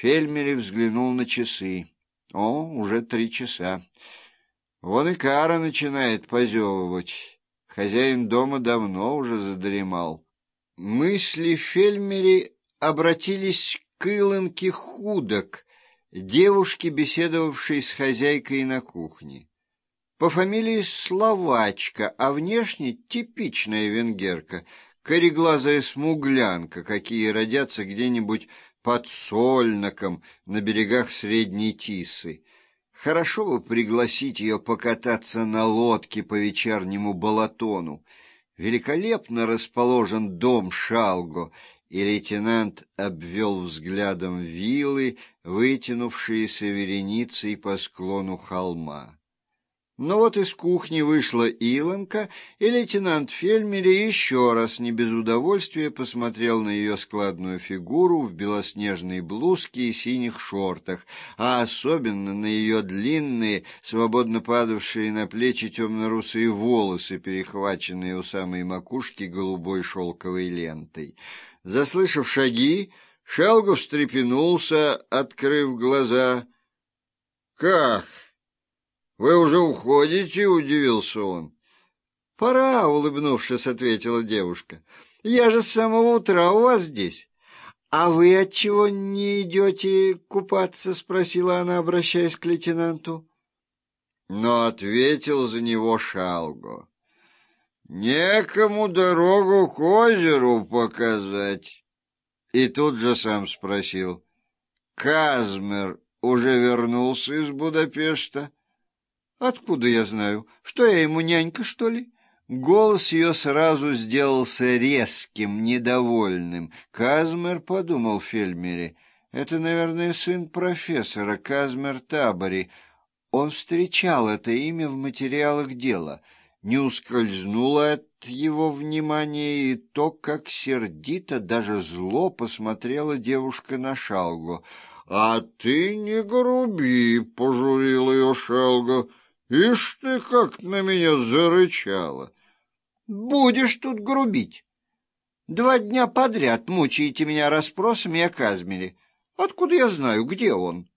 Фельмери взглянул на часы. О, уже три часа. Вон и Кара начинает позевывать. Хозяин дома давно уже задремал. Мысли Фельмери обратились к Илонке Худок, девушке, беседовавшей с хозяйкой на кухне. По фамилии Словачка, а внешне типичная венгерка, кореглазая смуглянка, какие родятся где-нибудь под Сольноком на берегах Средней Тисы. Хорошо бы пригласить ее покататься на лодке по вечернему Балатону. Великолепно расположен дом Шалго, и лейтенант обвел взглядом вилы, вытянувшиеся вереницей по склону холма. Но вот из кухни вышла Илонка, и лейтенант Фельмери еще раз не без удовольствия посмотрел на ее складную фигуру в белоснежной блузке и синих шортах, а особенно на ее длинные, свободно падавшие на плечи темно-русые волосы, перехваченные у самой макушки голубой шелковой лентой. Заслышав шаги, Шелгов встрепенулся, открыв глаза. «Как?» «Вы уже уходите?» — удивился он. «Пора», — улыбнувшись, ответила девушка. «Я же с самого утра у вас здесь». «А вы отчего не идете купаться?» — спросила она, обращаясь к лейтенанту. Но ответил за него Шалго. «Некому дорогу к озеру показать». И тут же сам спросил. «Казмер уже вернулся из Будапешта?» «Откуда я знаю? Что я ему, нянька, что ли?» Голос ее сразу сделался резким, недовольным. Казмер подумал Фельмере. Это, наверное, сын профессора Казмер Табори. Он встречал это имя в материалах дела. Не ускользнуло от его внимания и то, как сердито, даже зло посмотрела девушка на Шалгу. «А ты не груби!» — пожурил ее Шалга. Ишь ты, как на меня зарычала! Будешь тут грубить. Два дня подряд мучаете меня расспросами о Казмере. Откуда я знаю, где он?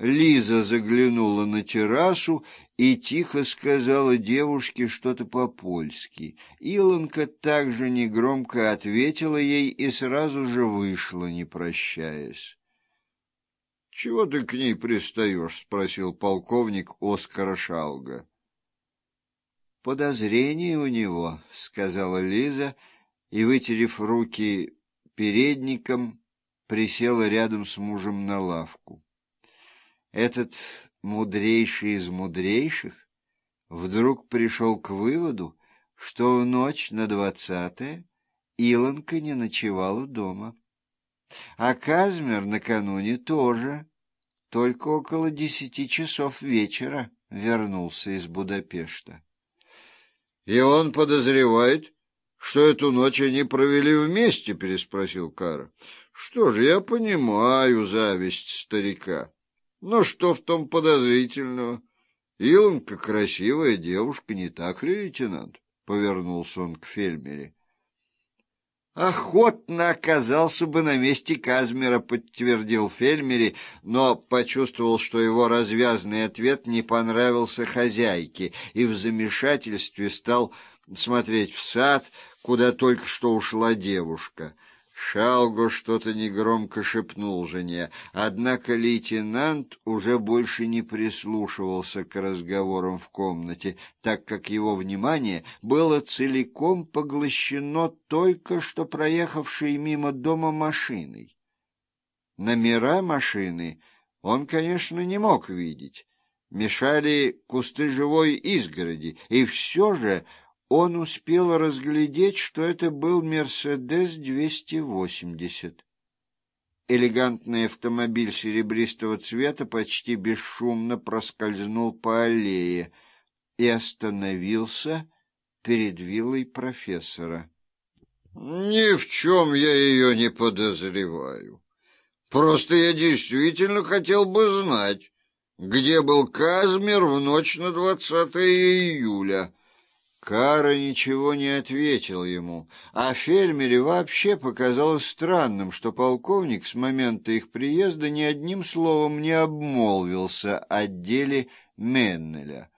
Лиза заглянула на террасу и тихо сказала девушке что-то по-польски. Илонка также негромко ответила ей и сразу же вышла, не прощаясь. — Чего ты к ней пристаешь? — спросил полковник Оскара Шалга. — Подозрение у него, — сказала Лиза, и, вытерев руки передником, присела рядом с мужем на лавку. Этот мудрейший из мудрейших вдруг пришел к выводу, что в ночь на двадцатое Илонка не ночевала дома. А Казмер накануне тоже только около десяти часов вечера вернулся из Будапешта. — И он подозревает, что эту ночь они провели вместе? — переспросил Кара. — Что же, я понимаю зависть старика. Но что в том подозрительного? Илонка красивая девушка, не так ли, лейтенант? — повернулся он к Фельмере охотно оказался бы на месте Казмера, подтвердил Фельмери, но почувствовал, что его развязный ответ не понравился хозяйке, и в замешательстве стал смотреть в сад, куда только что ушла девушка. Шалго что-то негромко шепнул жене, однако лейтенант уже больше не прислушивался к разговорам в комнате, так как его внимание было целиком поглощено только что проехавшей мимо дома машиной. Номера машины он, конечно, не мог видеть. Мешали кусты живой изгороди, и все же он успел разглядеть, что это был «Мерседес-280». Элегантный автомобиль серебристого цвета почти бесшумно проскользнул по аллее и остановился перед виллой профессора. «Ни в чем я ее не подозреваю. Просто я действительно хотел бы знать, где был Казмер в ночь на 20 июля». Кара ничего не ответил ему, а Фельмере вообще показалось странным, что полковник с момента их приезда ни одним словом не обмолвился о деле Меннеля.